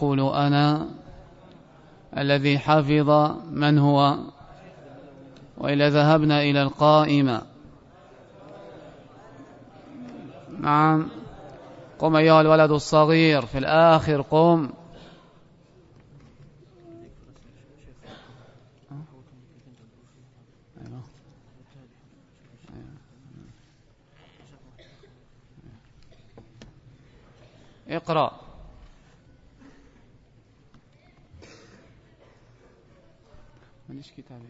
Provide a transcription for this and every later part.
قولوا أنا الذي حفظ من هو وإذا ذهبنا إلى القائمة نعم. قم أيها الولد الصغير. في الآخر قم. اقرأ. ماليش كتاب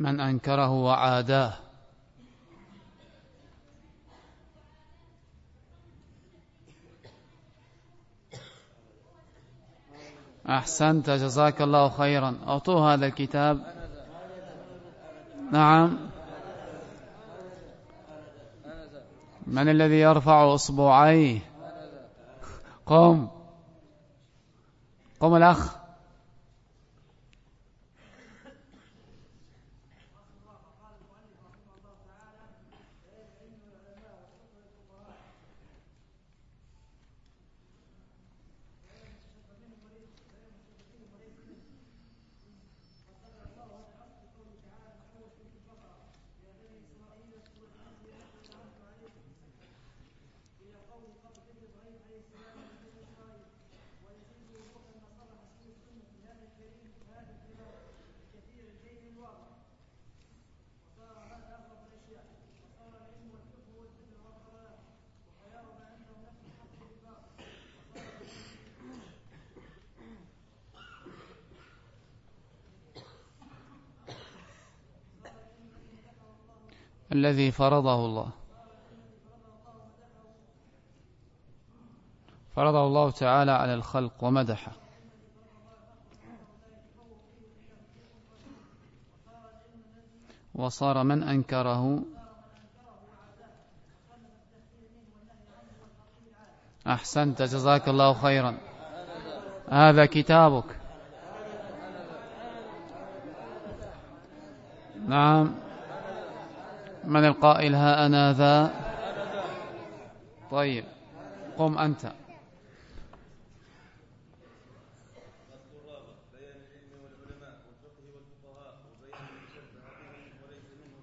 من أنكره وعاداه. أحسنت جزاك الله خيرا. أعطوه هذا الكتاب. نعم. من الذي يرفع أصبعيه؟ قم قم الأخ. الذي فرضه الله. فرضه الله تعالى على الخلق ومدحه. وصار من أنكره أحسنت جزاك الله خيرا. هذا كتابك. نعم. من القائل ها أنا ذا؟ طيب قم أنت هو البدع والضلالات هو البدع والضلالات وخيار ما عندهم الحق بالباطل وصار العلم الذي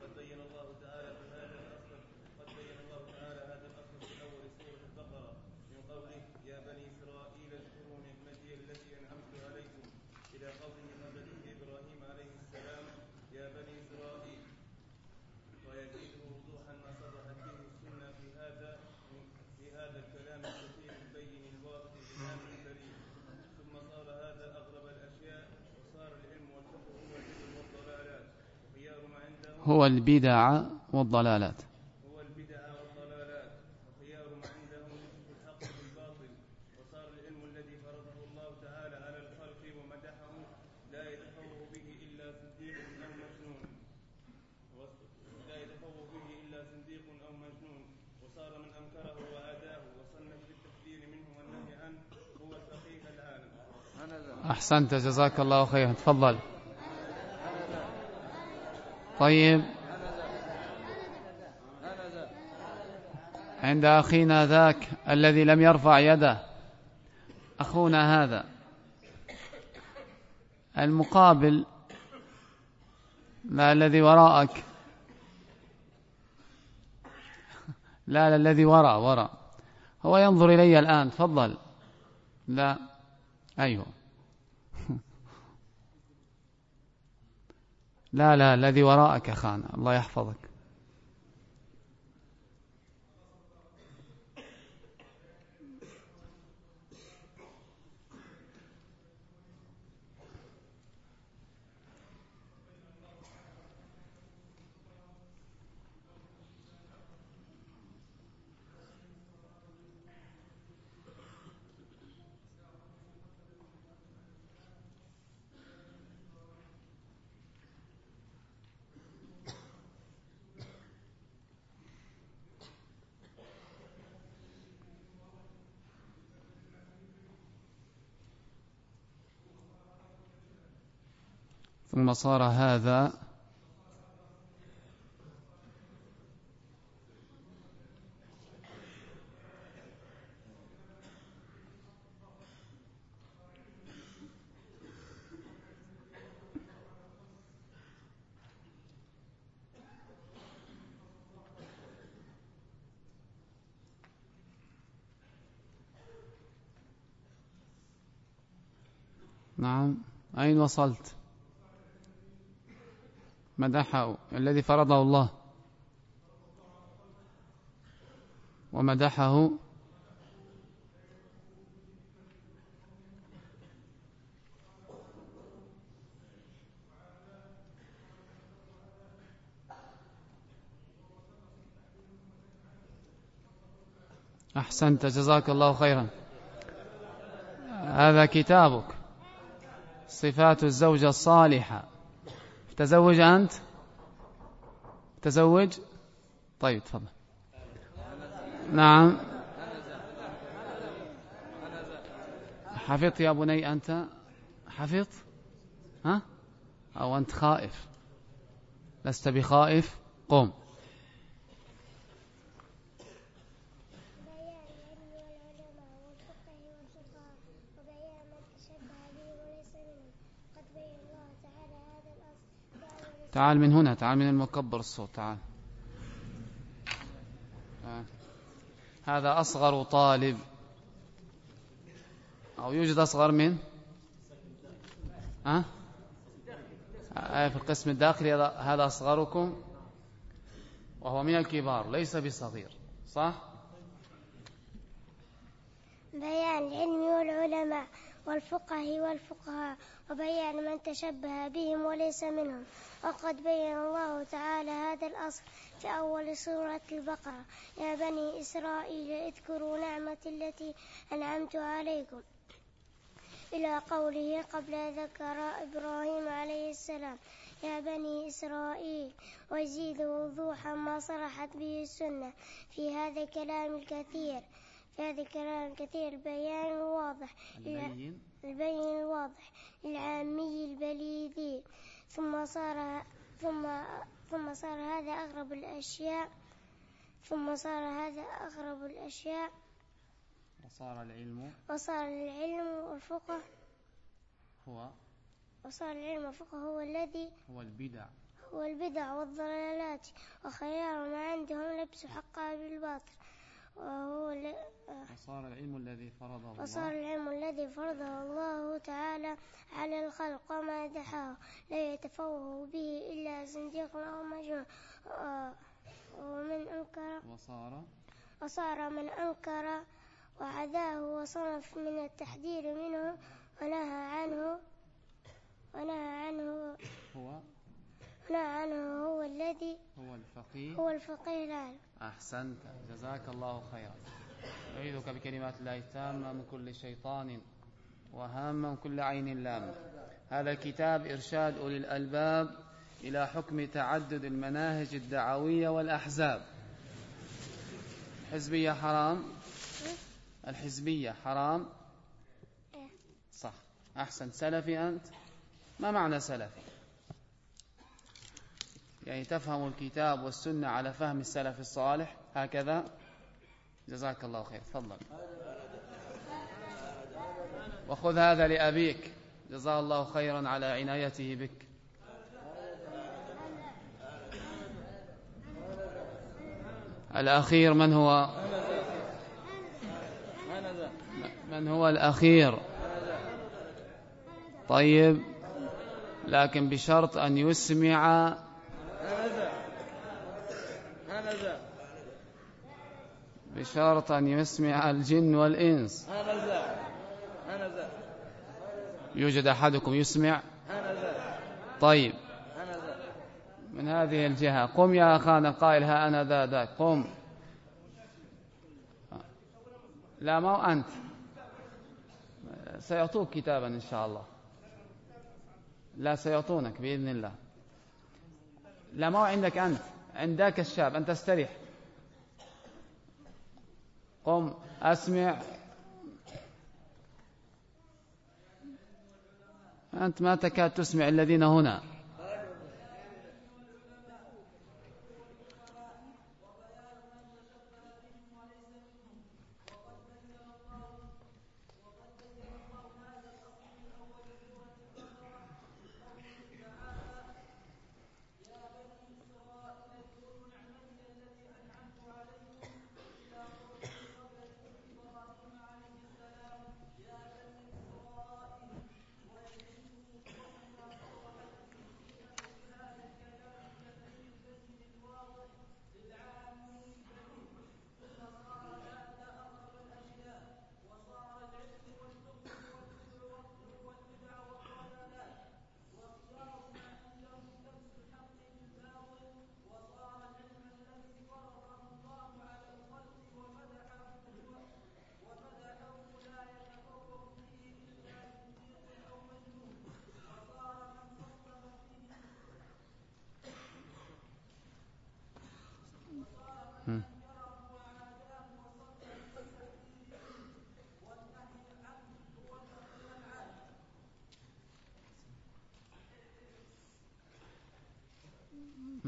فرضه الله تعالى على الخلق ومدحه لا يتفوه به إلا صديق أو مجنون لا يتفوه به إلا صديق أو مجنون وصار من أنكره وآداه وصنف بالتكفير منه والنهي عنه هو الفقيه العالم. أحسنت جزاك الله خيرا. تفضل. طيب. عند أخينا ذاك الذي لم يرفع يده. أخونا هذا. المقابل ما الذي وراءك. لا لا الذي وراء وراء هو ينظر إلي الآن. تفضل. لا. أيوه. لا لا الذي وراءك خان الله يحفظك. ثم صار هذا نعم. أين وصلت؟ مدحه الذي فرضه الله. ومدحه. أحسنت جزاك الله خيرا. هذا كتابك. صفات الزوجة الصالحة. تزوج أنت؟ تزوج؟ طيب تفضل. نعم. حفظت يا بني أنت؟ حفظت؟ ها؟ أو أنت خائف. لست بخائف؟ قم. تعال من هنا تعال من المكبر الصوت تعال. هذا أصغر طالب. أو يوجد أصغر من؟ ها؟ أه؟ في القسم الداخلي هذا أصغركم. وهو من الكبار ليس بصغير صح؟ بيان العلم والعلماء. والفقه والفقهاء وبيان من تشبه بهم وليس منهم. وقد بين الله تعالى هذا الأصل في أول سورة البقرة. يا بني إسرائيل اذكروا نعمتي التي أنعمت عليكم. إلى قوله قبل ذكر إبراهيم عليه السلام يا بني إسرائيل ويزيد وضوحا ما صرحت به السنة. في هذا الكلام الكثير في هذا الكلام الكثير البيان الواضح البين البين الواضح العامي البليدي. ثم صار ثم ثم صار هذا أغرب الأشياء. ثم صار هذا أغرب الأشياء. وصار العلم؟ وصار العلم والفقه. هو؟ وصار العلم والفقه هو الذي هو البدع. هو البدع والضلالات. وخيار ما عندهم لبس حقها بالباطل. وهو وصار العلم الذي فرضه الله. وصار العلم الذي فرضه الله تعالى على الخلق وما دحاه. لا يتفوه به إلا زنديق أو مجنون. ومن أنكر وصار وصار من أنكر وعداه وصنف من التحذير منه ونهى عنه ونهى عنه هو عنه هو الذي هو الفقيه. هو الفقيه العالم أحسنت. جزاك الله خيرا. أعيذك بكلمات الله التامة من كل شيطان وهام من كل عين لامة هذا الكتاب إرشاد أولي الألباب إلى حكم تعدد المناهج الدعوية والأحزاب. الحزبية حرام؟ الحزبية حرام؟ صح. أحسن. سلفي أنت؟ ما معنى سلفي؟ يعني تفهم الكتاب والسنة على فهم السلف الصالح هكذا. جزاك الله خير. تفضل. وخذ هذا لأبيك. جزاه الله خيرا على عنايته بك. الأخير من هو؟ من هو الأخير؟ طيب لكن بشرط أن يسمع بشرط أن يسمع الجن والإنس. يوجد أحدكم يسمع؟ طيب. من هذه الجهة. قم يا أخانا قائل ها أنا ذا ذاك قم. لا ما هو أنت. سيعطوك كتابا إن شاء الله. لا سيعطونك بإذن الله. لا ما هو عندك أنت. عندك الشاب. أنت استريح قم أسمع. أنت ما تكاد تسمع الذين هنا.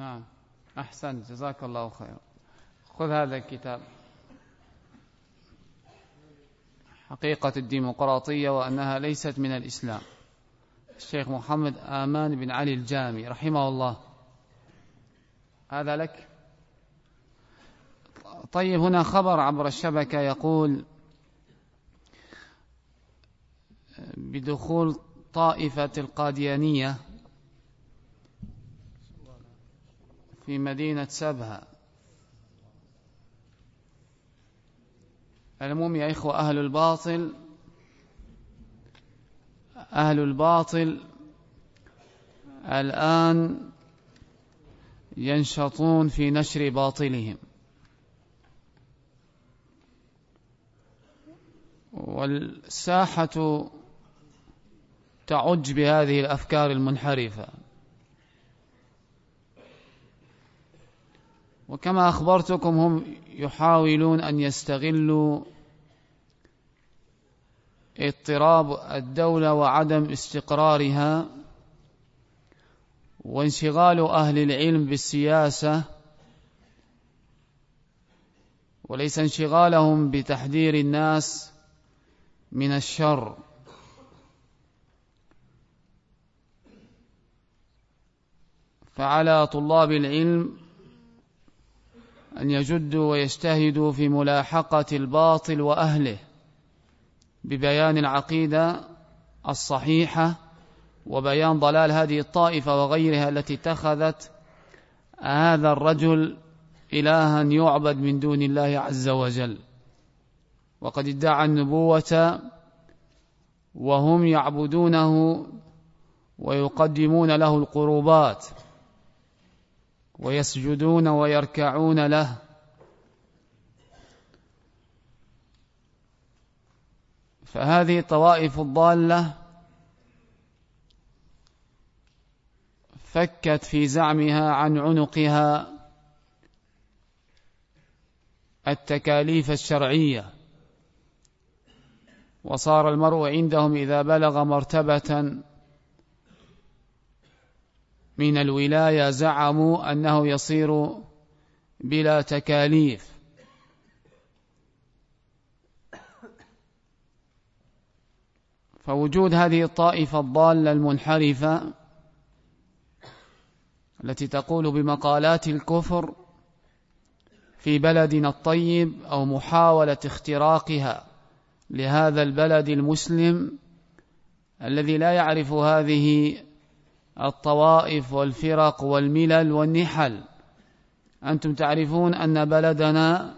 نعم. أحسن جزاك الله خيرا. خذ هذا الكتاب. حقيقة الديمقراطية وأنها ليست من الإسلام. الشيخ محمد آمان بن علي الجامي رحمه الله. هذا لك؟ طيب هنا خبر عبر الشبكة يقول بدخول طائفة القاديانية في مدينة سبها. المهم يا إخوة أهل الباطل أهل الباطل الآن ينشطون في نشر باطلهم. والساحة تعج بهذه الأفكار المنحرفة. وكما أخبرتكم هم يحاولون أن يستغلوا اضطراب الدولة وعدم استقرارها وانشغال أهل العلم بالسياسة وليس انشغالهم بتحذير الناس من الشر. فعلى طلاب العلم أن يجدوا ويجتهدوا في ملاحقة الباطل وأهله ببيان العقيدة الصحيحة وبيان ضلال هذه الطائفة وغيرها التي اتخذت هذا الرجل إلها يعبد من دون الله عز وجل. وقد ادعى النبوة وهم يعبدونه ويقدمون له القربات. ويسجدون ويركعون له. فهذه الطوائف الضالة فكت في زعمها عن عنقها التكاليف الشرعية. وصار المرء عندهم إذا بلغ مرتبة من الولاية زعموا أنه يصير بلا تكاليف. فوجود هذه الطائفة الضالة المنحرفة التي تقول بمقالات الكفر في بلدنا الطيب أو محاولة اختراقها لهذا البلد المسلم الذي لا يعرف هذه الطوائف والفرق والملل والنحل. أنتم تعرفون أن بلدنا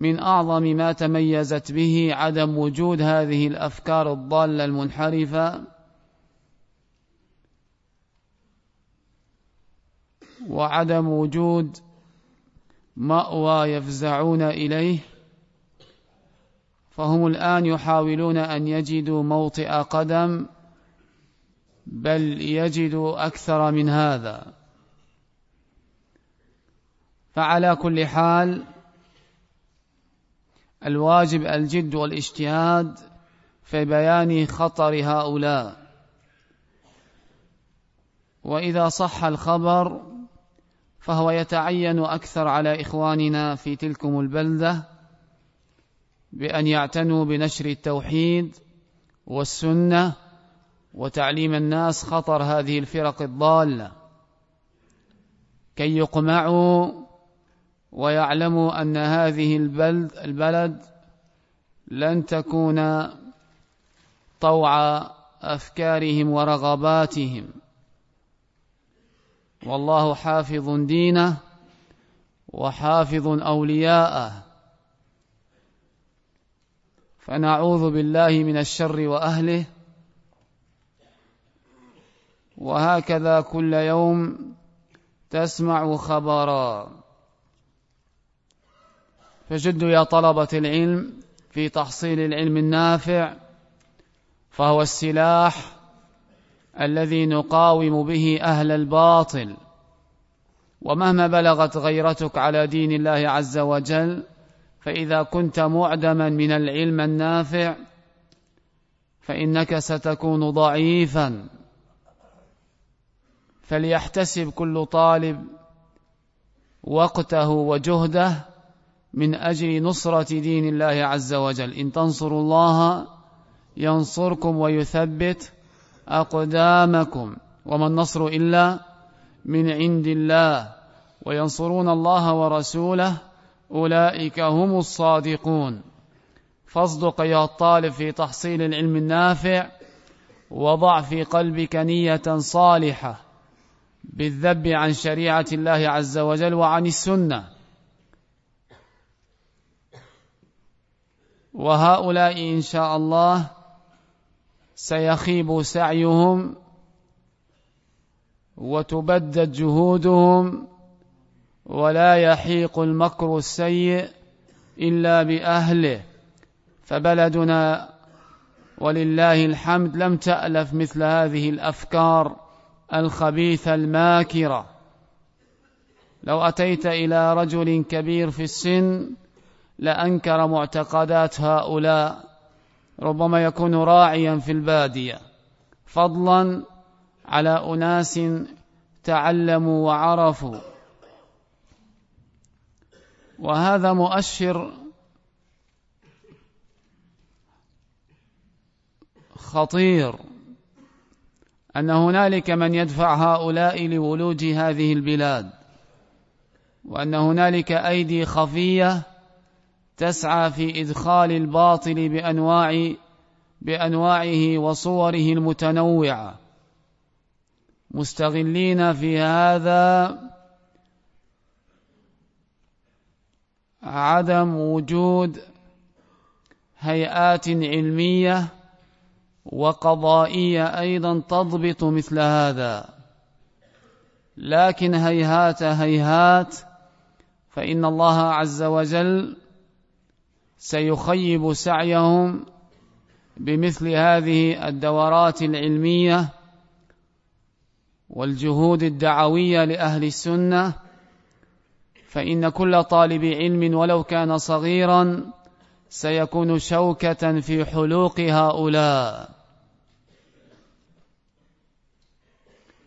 من أعظم ما تميزت به عدم وجود هذه الأفكار الضالة المنحرفة. وعدم وجود مأوى يفزعون إليه. فهم الآن يحاولون أن يجدوا موطئ قدم بل يجدوا أكثر من هذا. فعلى كل حال الواجب الجد والاجتهاد في بيان خطر هؤلاء. وإذا صح الخبر فهو يتعين أكثر على إخواننا في تلكم البلدة بأن يعتنوا بنشر التوحيد والسنة وتعليم الناس خطر هذه الفرق الضالة. كي يقمعوا ويعلموا أن هذه البلد, البلد لن تكون طوع أفكارهم ورغباتهم. والله حافظ دينه وحافظ أولياءه. فنعوذ بالله من الشر وأهله وهكذا كل يوم تسمع خبرا. فجدوا يا طلبة العلم في تحصيل العلم النافع فهو السلاح الذي نقاوم به أهل الباطل. ومهما بلغت غيرتك على دين الله عز وجل فإذا كنت معدما من العلم النافع فإنك ستكون ضعيفا. فليحتسب كل طالب وقته وجهده من أجل نصرة دين الله عز وجل. إن تنصروا الله ينصركم ويثبت أقدامكم وما النصر إلا من عند الله. وينصرون الله ورسوله أولئك هم الصادقون. فاصدق يا الطالب في تحصيل العلم النافع وضع في قلبك نية صالحة. بالذب عن شريعة الله عز وجل وعن السنة. وهؤلاء إن شاء الله سيخيب سعيهم وتبدد جهودهم ولا يحيق المكر السيء إلا بأهله. فبلدنا ولله الحمد لم تألف مثل هذه الأفكار. الخبيثة الماكرة لو أتيت إلى رجل كبير في السن لأنكر معتقدات هؤلاء ربما يكون راعيا في البادية فضلا على أناس تعلموا وعرفوا. وهذا مؤشر خطير. أن هنالك من يدفع هؤلاء لولوج هذه البلاد وأن هنالك أيدي خفية تسعى في إدخال الباطل بأنواع بأنواعه وصوره المتنوعة. مستغلين في هذا عدم وجود هيئات علمية وقضائية أيضا تضبط مثل هذا. لكن هيهات هيهات فإن الله عز وجل سيخيب سعيهم بمثل هذه الدورات العلمية والجهود الدعوية لأهل السنة. فإن كل طالب علم ولو كان صغيرا سيكون شوكة في حلوق هؤلاء.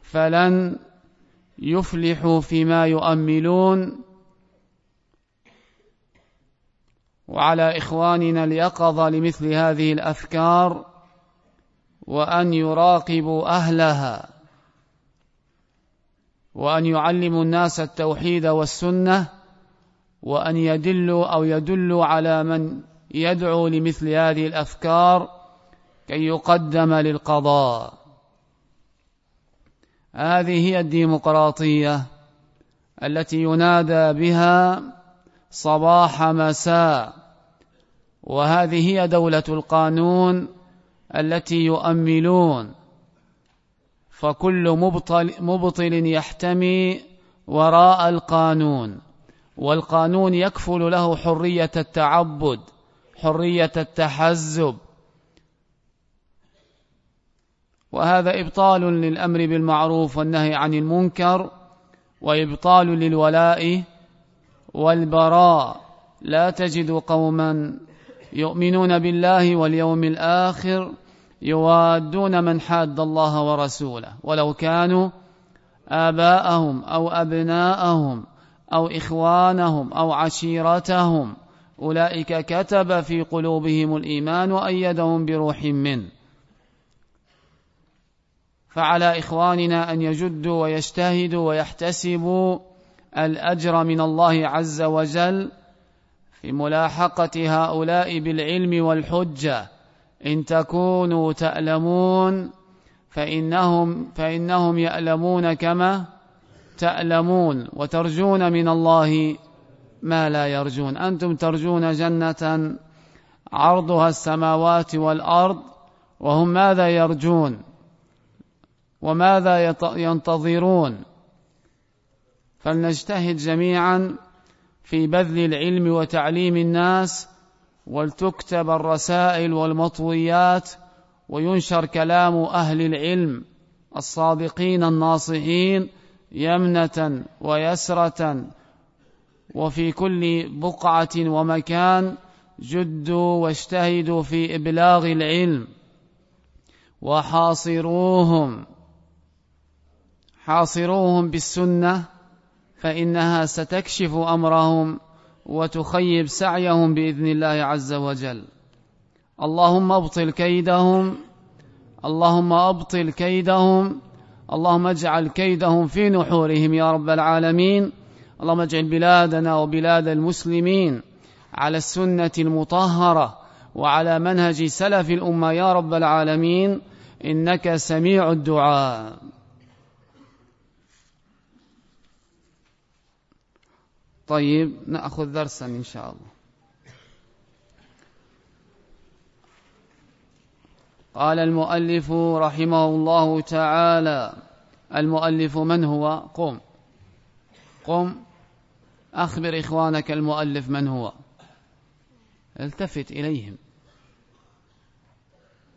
فلن يفلحوا فيما يؤملون. وعلى إخواننا اليقظة لمثل هذه الأفكار وأن يراقبوا أهلها وأن يعلموا الناس التوحيد والسنة وأن يدلوا أو يدلوا على من يدعو لمثل هذه الأفكار كي يقدم للقضاء. هذه هي الديمقراطية التي ينادى بها صباح مساء وهذه هي دولة القانون التي يؤملون. فكل مبطل, مبطل يحتمي وراء القانون. والقانون يكفل له حرية التعبد حرية التحزب. وهذا إبطال للأمر بالمعروف والنهي عن المنكر وإبطال للولاء والبراء. لا تجد قوما يؤمنون بالله واليوم الآخر يوادون من حاد الله ورسوله ولو كانوا آباءهم أو أبناءهم. أو إخوانهم أو عشيرتهم. أولئك كتب في قلوبهم الإيمان وأيدهم بروح منه فعلى إخواننا أن يجدوا ويجتهدوا ويحتسبوا الأجر من الله عز وجل في ملاحقة هؤلاء بالعلم والحجة. إن تكونوا تألمون فإنهم, فإنهم يألمون كما تألمون وترجون من الله ما لا يرجون. أنتم ترجون جنة عرضها السماوات والأرض وهم ماذا يرجون؟ وماذا ينتظرون؟ فلنجتهد جميعا في بذل العلم وتعليم الناس ولتكتب الرسائل والمطويات وينشر كلام أهل العلم الصادقين الناصحين يمنة ويسرة وفي كل بقعة ومكان جدوا واجتهدوا في إبلاغ العلم وحاصروهم. حاصروهم بالسنة فإنها ستكشف أمرهم وتخيب سعيهم بإذن الله عز وجل. اللهم أبطل كيدهم اللهم أبطل كيدهم اللهم اجعل كيدهم في نحورهم يا رب العالمين. اللهم اجعل بلادنا وبلاد المسلمين على السنة المطهرة وعلى منهج سلف الأمة يا رب العالمين. إنك سميع الدعاء. طيب نأخذ درسا إن شاء الله. قال المؤلف رحمه الله تعالى المؤلف من هو؟ قم. قم. أخبر إخوانك المؤلف من هو. التفت إليهم.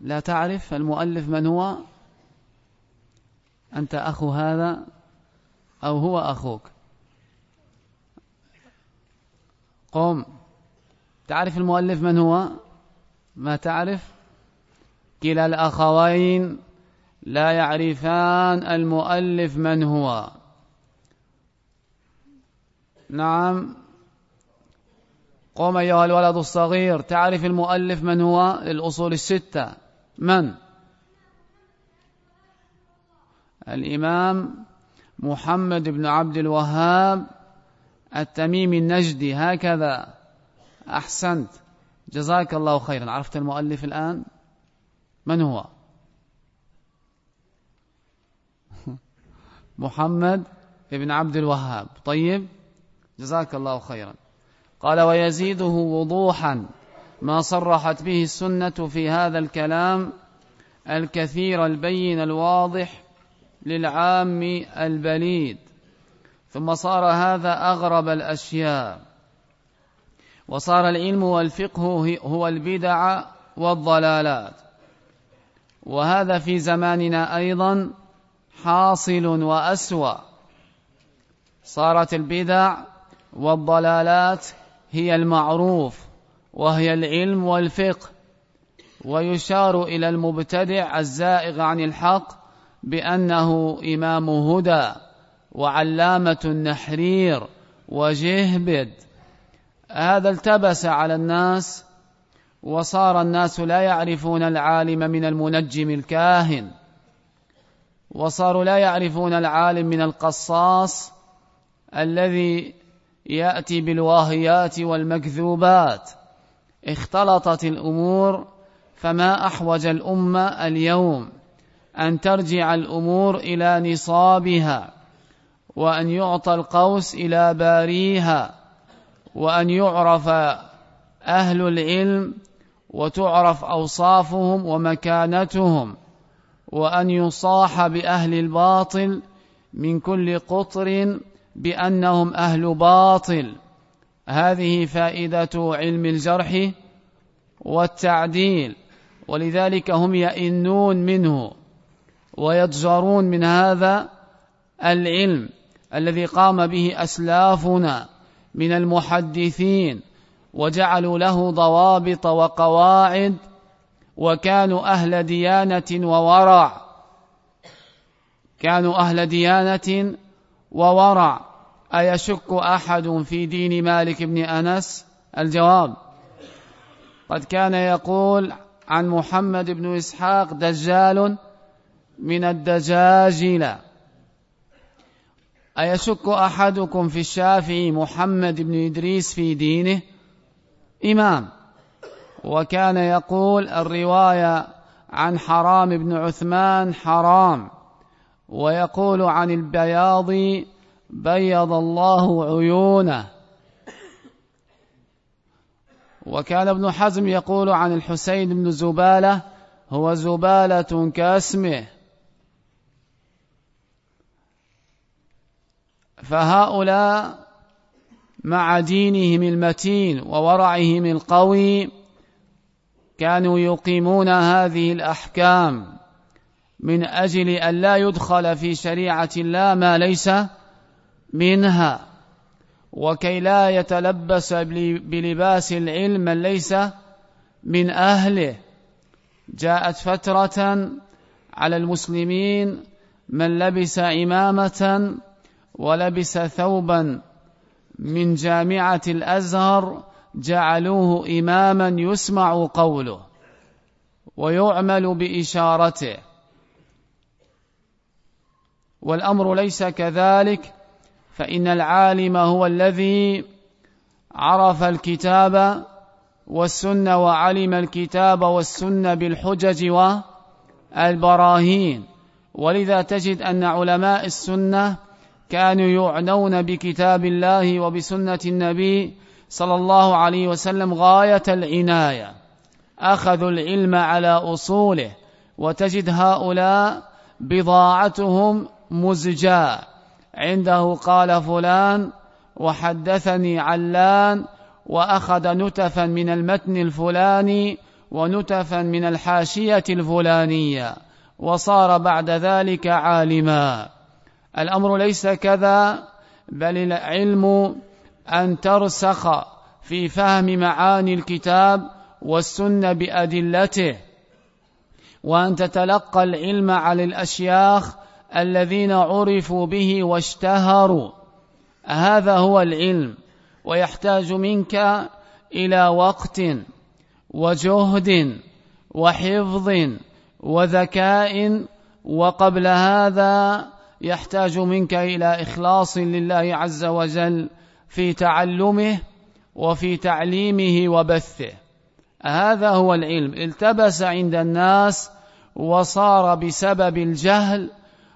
لا تعرف المؤلف من هو؟ أنت أخو هذا أو هو أخوك؟ قم. تعرف المؤلف من هو؟ ما تعرف؟ كلا الأخوين لا يعرفان المؤلف من هو. نعم. قم أيها الولد الصغير تعرف المؤلف من هو؟ الأصول الستة. من؟ الإمام محمد بن عبد الوهاب التميمي النجدي. هكذا. أحسنت. جزاك الله خيرا. عرفت المؤلف الآن؟ من هو؟ محمد بن عبد الوهاب. طيب جزاك الله خيرا. قال ويزيده وضوحا ما صرحت به السنة في هذا الكلام الكثير البين الواضح للعام البليد. ثم صار هذا أغرب الأشياء. وصار العلم والفقه هو البدع والضلالات. وهذا في زماننا أيضا حاصل وأسوأ. صارت البدع والضلالات هي المعروف وهي العلم والفقه ويشار إلى المبتدع الزائغ عن الحق بأنه إمام هدى وعلامة النحرير وجهبد. هذا التبس على الناس وصار الناس لا يعرفون العالم من المنجم الكاهن. وصاروا لا يعرفون العالم من القصاص الذي يأتي بالواهيات والمكذوبات. اختلطت الأمور فما أحوج الأمة اليوم أن ترجع الأمور إلى نصابها وأن يعطى القوس إلى باريها وأن يعرف أهل العلم وتعرف أوصافهم ومكانتهم وأن يصاح بأهل الباطل من كل قطر بأنهم أهل باطل. هذه فائدة علم الجرح والتعديل ولذلك هم يئنون منه ويضجرون من هذا العلم الذي قام به أسلافنا من المحدثين وجعلوا له ضوابط وقواعد وكانوا أهل ديانة وورع. كانوا أهل ديانة وورع. أيشك أحد في دين مالك بن أنس؟ الجواب. قد كان يقول عن محمد بن إسحاق دجال من الدجاجلة أيشك أحدكم في الشافعي محمد بن إدريس في دينه؟ إمام. وكان يقول الرواية عن حرام بن عثمان حرام. ويقول عن البياض بيض الله عيونه. وكان ابن حزم يقول عن الحسين بن زبالة هو زبالة كاسمه. فهؤلاء مع دينهم المتين وورعهم القوي كانوا يقيمون هذه الأحكام من أجل أن لا يدخل في شريعة الله ما ليس منها وكي لا يتلبس بلباس العلم من ليس من أهله. جاءت فترة على المسلمين من لبس إمامة ولبس ثوبا من جامعة الأزهر جعلوه إماما يسمع قوله ويعمل بإشارته. والأمر ليس كذلك فإن العالم هو الذي عرف الكتاب والسنة وعلم الكتاب والسنة بالحجج والبراهين. ولذا تجد أن علماء السنة كانوا يعنون بكتاب الله وبسنة النبي صلى الله عليه وسلم غاية العناية. أخذوا العلم على أصوله وتجد هؤلاء بضاعتهم مزجاة. عنده قال فلان وحدثني علان وأخذ نتفا من المتن الفلاني ونتفا من الحاشية الفلانية وصار بعد ذلك عالما. الأمر ليس كذا بل العلم أن ترسخ في فهم معاني الكتاب والسنة بأدلته وأن تتلقى العلم على الأشياخ الذين عرفوا به واشتهروا. هذا هو العلم ويحتاج منك إلى وقت وجهد وحفظ وذكاء وقبل هذا يحتاج منك إلى إخلاص لله عز وجل في تعلمه وفي تعليمه وبثه. هذا هو العلم. التبس عند الناس وصار بسبب الجهل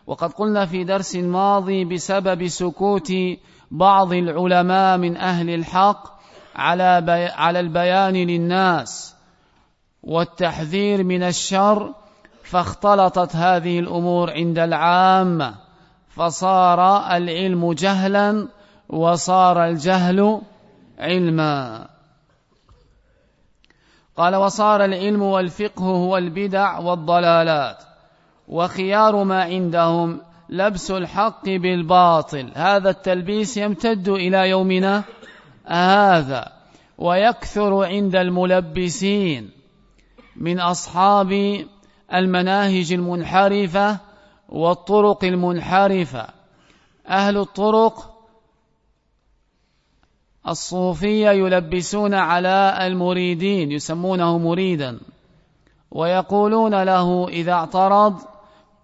وقد قلنا في درس ماضي بسبب سكوت بعض العلماء من أهل الحق على, بي على البيان للناس والتحذير من الشر فاختلطت هذه الأمور عند العامة. فصار العلم جهلا وصار الجهل علما. قال وصار العلم والفقه هو البدع والضلالات وخيار ما عندهم لبس الحق بالباطل. هذا التلبيس يمتد إلى يومنا هذا ويكثر عند الملبسين من أصحاب المناهج المنحرفة والطرق المنحرفة. أهل الطرق الصوفية يلبسون على المريدين يسمونه مريدا ويقولون له إذا اعترض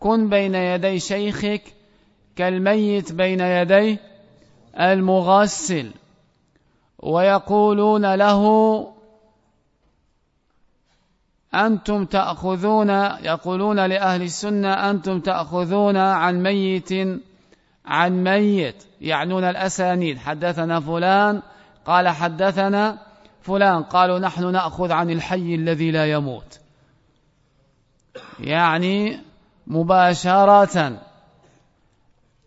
كن بين يدي شيخك كالميت بين يدي المغسل. ويقولون له أنتم تأخذون يقولون لأهل السنة أنتم تأخذون عن ميت عن ميت يعنون الأسانيد. حدثنا فلان قال حدثنا فلان قالوا نحن نأخذ عن الحي الذي لا يموت. يعني مباشرة.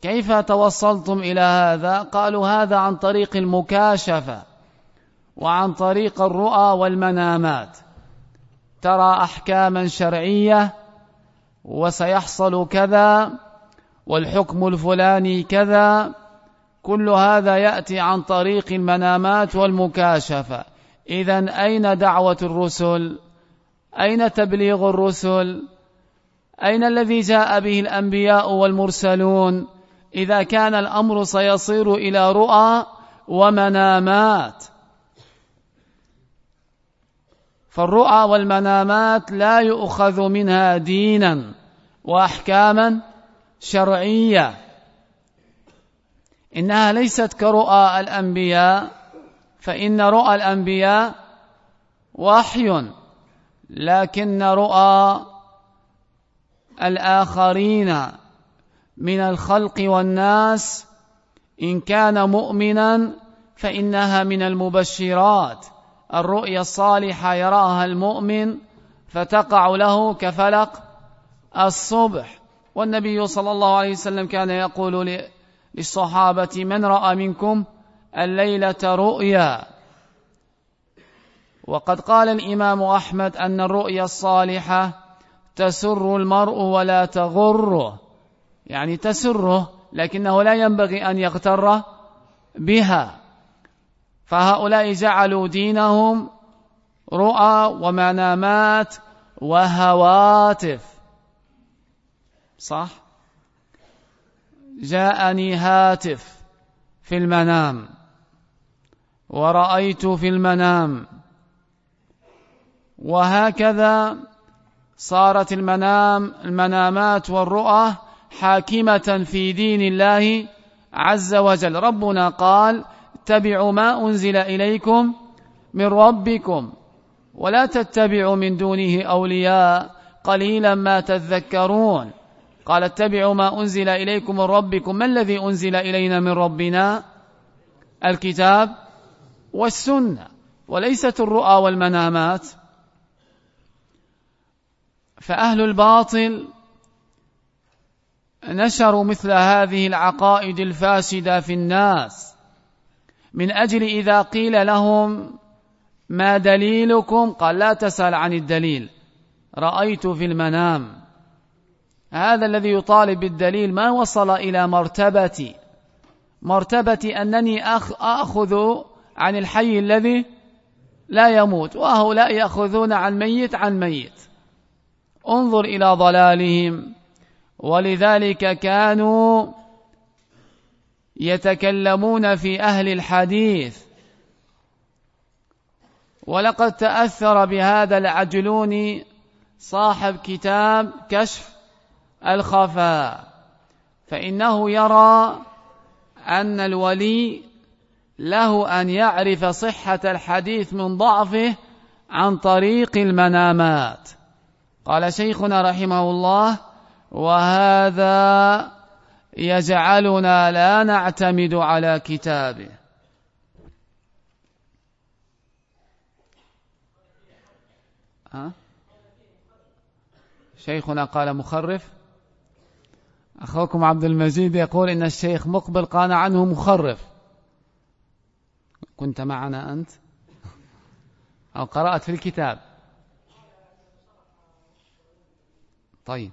كيف توصلتم إلى هذا؟ قالوا هذا عن طريق المكاشفة وعن طريق الرؤى والمنامات. ترى أحكاما شرعية وسيحصل كذا والحكم الفلاني كذا كل هذا يأتي عن طريق المنامات والمكاشفة. إذا أين دعوة الرسل؟ أين تبليغ الرسل؟ أين الذي جاء به الأنبياء والمرسلون؟ إذا كان الأمر سيصير إلى رؤى ومنامات. فالرؤى والمنامات لا يؤخذ منها دينا وأحكاما شرعية. إنها ليست كرؤى الأنبياء فإن رؤى الأنبياء وحي لكن رؤى الآخرين من الخلق والناس. إن كان مؤمنا فإنها من المبشرات. الرؤيا الصالحة يراها المؤمن فتقع له كفلق الصبح. والنبي صلى الله عليه وسلم كان يقول للصحابة من رأى منكم الليلة رؤيا؟ وقد قال الإمام أحمد أن الرؤيا الصالحة تسر المرء ولا تغره. يعني تسره لكنه لا ينبغي أن يغتر بها. فهؤلاء جعلوا دينهم رؤى ومنامات وهواتف. صح؟ جاءني هاتف في المنام. ورأيت في المنام. وهكذا صارت المنام المنامات والرؤى حاكمة في دين الله عز وجل. ربنا قال اتبعوا ما أنزل إليكم من ربكم ولا تتبعوا من دونه أولياء قليلا ما تذكرون قال اتبعوا ما أنزل إليكم من ربكم ما الذي أنزل إلينا من ربنا الكتاب والسنة وليست الرؤى والمنامات فأهل الباطل نشروا مثل هذه العقائد الفاسدة في الناس من أجل إذا قيل لهم ما دليلكم؟ قال لا تسأل عن الدليل. رأيت في المنام. هذا الذي يطالب بالدليل ما وصل إلى مرتبة مرتبة أنني أخذ عن الحي الذي لا يموت وهؤلاء يأخذون عن ميت عن ميت. انظر إلى ضلالهم. ولذلك كانوا يتكلمون في أهل الحديث. ولقد تأثر بهذا العجلوني صاحب كتاب كشف الخفاء. فإنه يرى أن الولي له أن يعرف صحة الحديث من ضعفه عن طريق المنامات. قال شيخنا رحمه الله وهذا يجعلنا لا نعتمد على كتابه. ها؟ شيخنا قال مخرف. أخوكم عبد المجيد يقول إن الشيخ مقبل قال عنه مخرف. كنت معنا أنت؟ أو قرأت في الكتاب. طيب.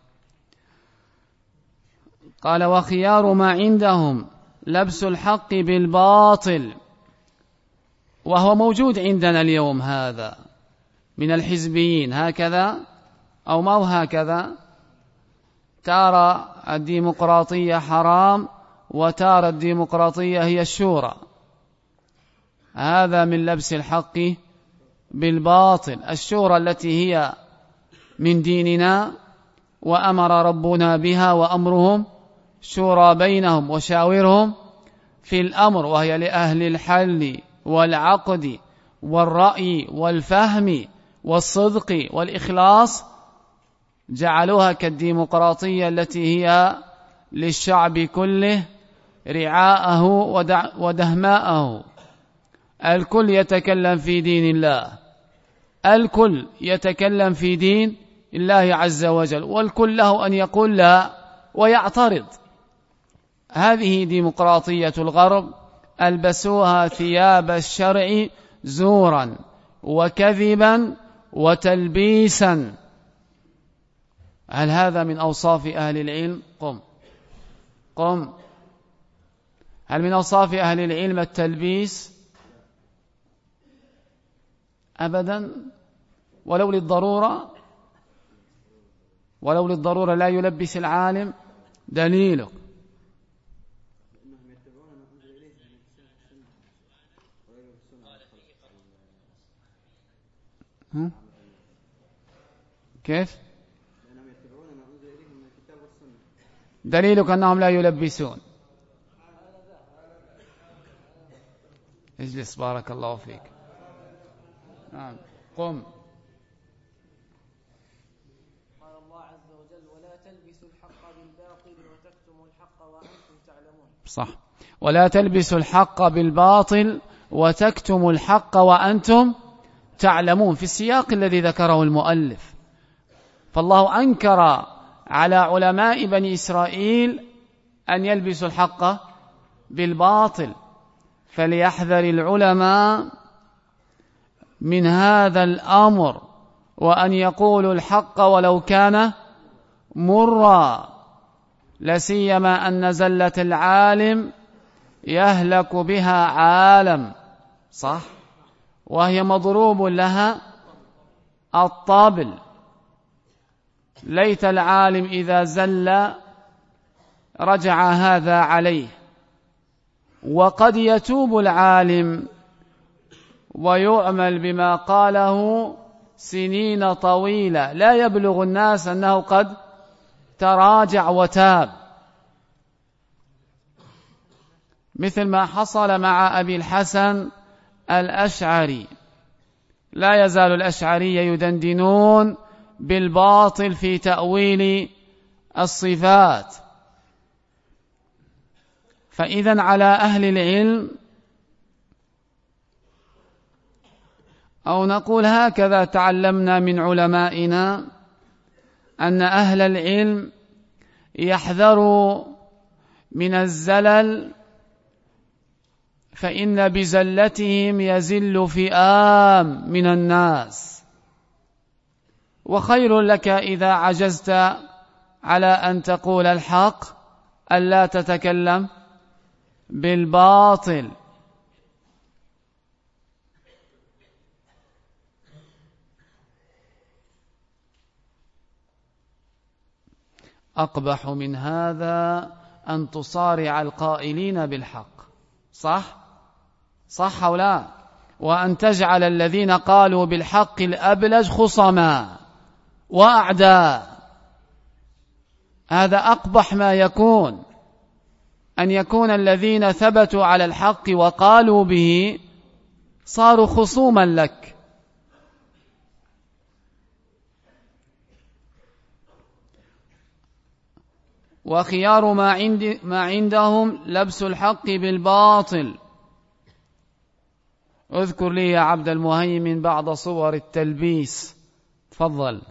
قال وخيار ما عندهم لبس الحق بالباطل وهو موجود عندنا اليوم هذا من الحزبيين. هكذا أو ما هو هكذا؟ ترى الديمقراطية حرام وترى الديمقراطية هي الشورى. هذا من لبس الحق بالباطل. الشورى التي هي من ديننا وأمر ربنا بها وأمرهم شورى بينهم وشاورهم في الأمر وهي لأهل الحل والعقد والرأي والفهم والصدق والإخلاص جعلوها كالديمقراطية التي هي للشعب كله رعاءه ودهماءه. الكل يتكلم في دين الله. الكل يتكلم في دين الله عز وجل والكل له أن يقول لا ويعترض. هذه ديمقراطية الغرب ألبسوها ثياب الشرع زورا وكذبا وتلبيسا. هل هذا من أوصاف أهل العلم؟ قم. قم. هل من أوصاف أهل العلم التلبيس؟ أبدا. ولو للضرورة. ولو للضرورة لا يلبس العالم دليلك. كيف؟ دليلك أنهم لا يلبسون. اجلس بارك الله فيك. نعم قم. قال الله عز وجل ولا تلبسوا الحق بالباطل وتكتموا الحق وأنتم تعلمون. صح. ولا تلبسوا الحق بالباطل وتكتموا الحق وأنتم تعلمون في السياق الذي ذكره المؤلف. فالله أنكر على علماء بني إسرائيل أن يلبسوا الحق بالباطل. فليحذر العلماء من هذا الأمر وأن يقولوا الحق ولو كان مرا. لسيما أن زلة العالم يهلك بها عالم. صح؟ وهي مضروب لها الطابل. ليت العالم إذا زل رجع هذا عليه. وقد يتوب العالم ويعمل بما قاله سنين طويلة. لا يبلغ الناس أنه قد تراجع وتاب. مثل ما حصل مع أبي الحسن الأشعري. لا يزال الأشعري يدندنون بالباطل في تأويل الصفات. فإذا على أهل العلم أو نقول هكذا تعلمنا من علمائنا أن أهل العلم يحذروا من الزلل فإن بزلتهم يزل فئام من الناس وخير لك إذا عجزت على أن تقول الحق ألا تتكلم بالباطل أقبح من هذا أن تصارع القائلين بالحق صح؟ صح أو لا؟ وأن تجعل الذين قالوا بالحق الأبلج خصما وأعداء هذا أقبح ما يكون. أن يكون الذين ثبتوا على الحق وقالوا به صاروا خصوما لك. وخيار ما, عند ما عندهم لبس الحق بالباطل. اذكر لي يا عبد المهيمن بعض صور التلبيس. تفضل.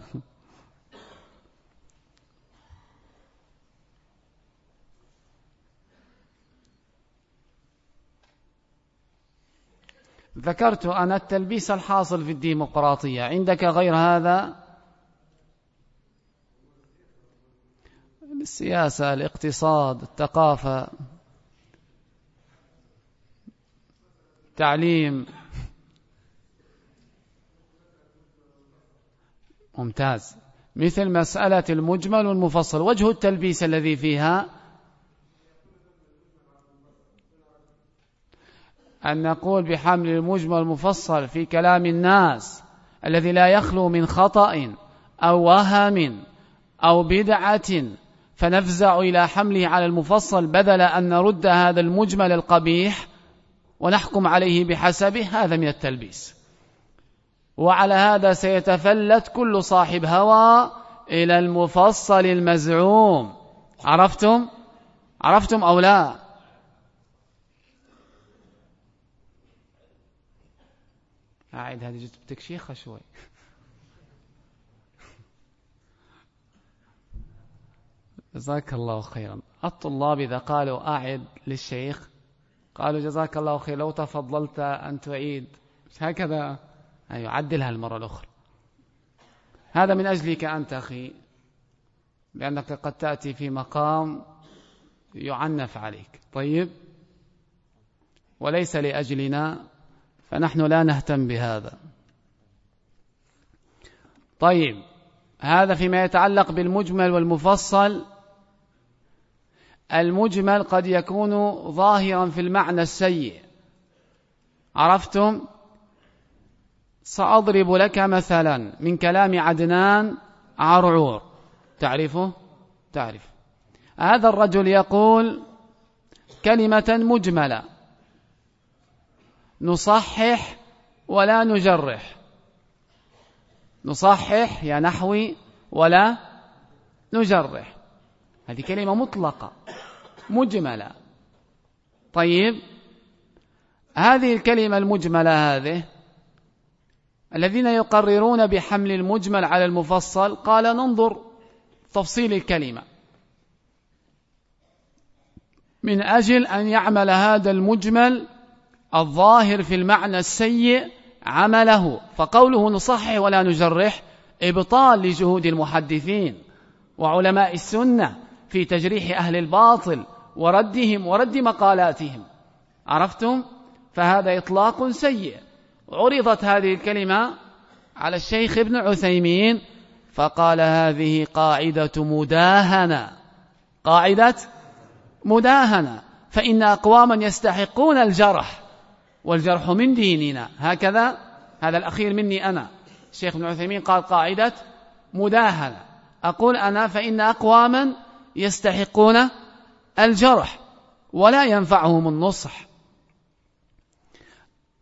ذكرت أنا التلبيس الحاصل في الديمقراطية. عندك غير هذا؟ السياسة الاقتصاد الثقافة. تعليم. ممتاز. مثل مسألة المجمل والمفصل. وجه التلبيس الذي فيها أن نقول بحمل المجمل المفصل في كلام الناس الذي لا يخلو من خطأ أو وهم أو بدعة فنفزع إلى حمله على المفصل بدل أن نرد هذا المجمل القبيح ونحكم عليه بحسبه هذا من التلبيس. وعلى هذا سيتفلت كل صاحب هوى إلى المفصل المزعوم. عرفتم؟ عرفتم أو لا؟ قاعد هذه جبتك شيخة شوي. جزاك الله خيرا. الطلاب إذا قالوا أعد للشيخ قالوا جزاك الله خير لو تفضلت أن تعيد. هكذا أيوة عدلها المرة الأخرى. هذا من أجلك أنت أخي لأنك قد تأتي في مقام يعنف عليك. طيب؟ وليس لأجلنا فنحن لا نهتم بهذا. طيب هذا فيما يتعلق بالمجمل والمفصل. المجمل قد يكون ظاهرا في المعنى السيء. عرفتم؟ سأضرب لك مثلا من كلام عدنان عرعور. تعرفه؟ تعرف. هذا الرجل يقول كلمة مجملة. نصحح ولا نجرح. نصحح يا نحوي ولا نجرح. هذه كلمة مطلقة مجملة. طيب هذه الكلمة المجملة هذه الذين يقررون بحمل المجمل على المفصل قال ننظر تفصيل الكلمة. من أجل أن يعمل هذا المجمل الظاهر في المعنى السيء عمله فقوله نصحح ولا نجرح إبطال لجهود المحدثين وعلماء السنة. في تجريح أهل الباطل وردهم ورد مقالاتهم. عرفتم؟ فهذا إطلاق سيء. عرضت هذه الكلمة على الشيخ ابن عثيمين فقال هذه قاعدة مداهنة. قاعدة مداهنة. فإن أقواما يستحقون الجرح والجرح من ديننا. هكذا؟ هذا الأخير مني أنا. الشيخ ابن عثيمين قال قاعدة مداهنة. أقول أنا فإن أقواما يستحقون الجرح ولا ينفعهم النصح.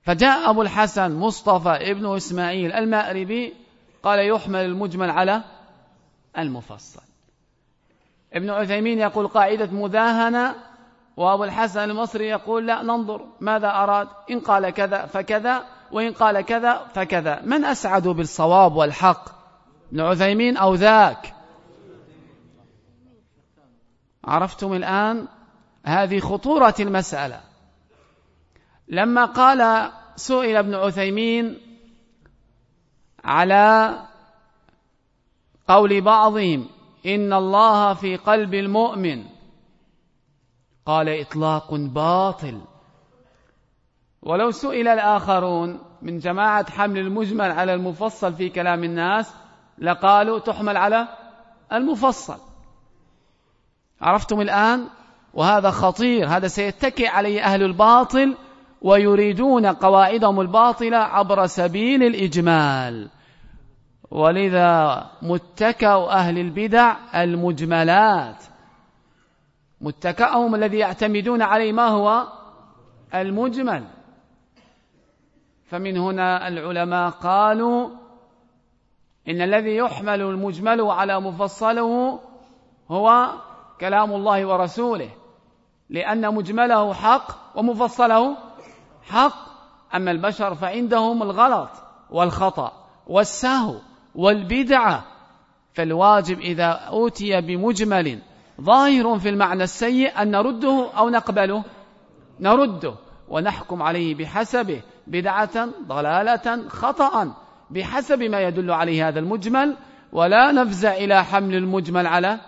فجاء أبو الحسن مصطفى ابن إسماعيل المأربي قال يحمل المجمل على المفصل. ابن عثيمين يقول قاعدة مداهنة وأبو الحسن المصري يقول لا ننظر ماذا أراد إن قال كذا فكذا وإن قال كذا فكذا. من أسعد بالصواب والحق ابن عثيمين أو ذاك؟ عرفتم الآن هذه خطورة المسألة. لما قال سئل ابن عثيمين على قول بعضهم إن الله في قلب المؤمن قال إطلاق باطل. ولو سئل الآخرون من جماعة حمل المجمل على المفصل في كلام الناس لقالوا تحمل على المفصل. عرفتم الآن؟ وهذا خطير هذا سيتكئ عليه أهل الباطل ويريدون قواعدهم الباطلة عبر سبيل الإجمال. ولذا متكأ أهل البدع المجملات. متكأهم الذي يعتمدون عليه ما هو؟ المجمل. فمن هنا العلماء قالوا إن الذي يحمل المجمل على مفصله هو كلام الله ورسوله لأن مجمله حق ومفصله حق. أما البشر فعندهم الغلط والخطأ والسهو والبدعة. فالواجب إذا أوتي بمجمل ظاهر في المعنى السيء أن نرده أو نقبله. نرده ونحكم عليه بحسبه بدعة ضلالة خطأ بحسب ما يدل عليه هذا المجمل. ولا نفزع إلى حمل المجمل على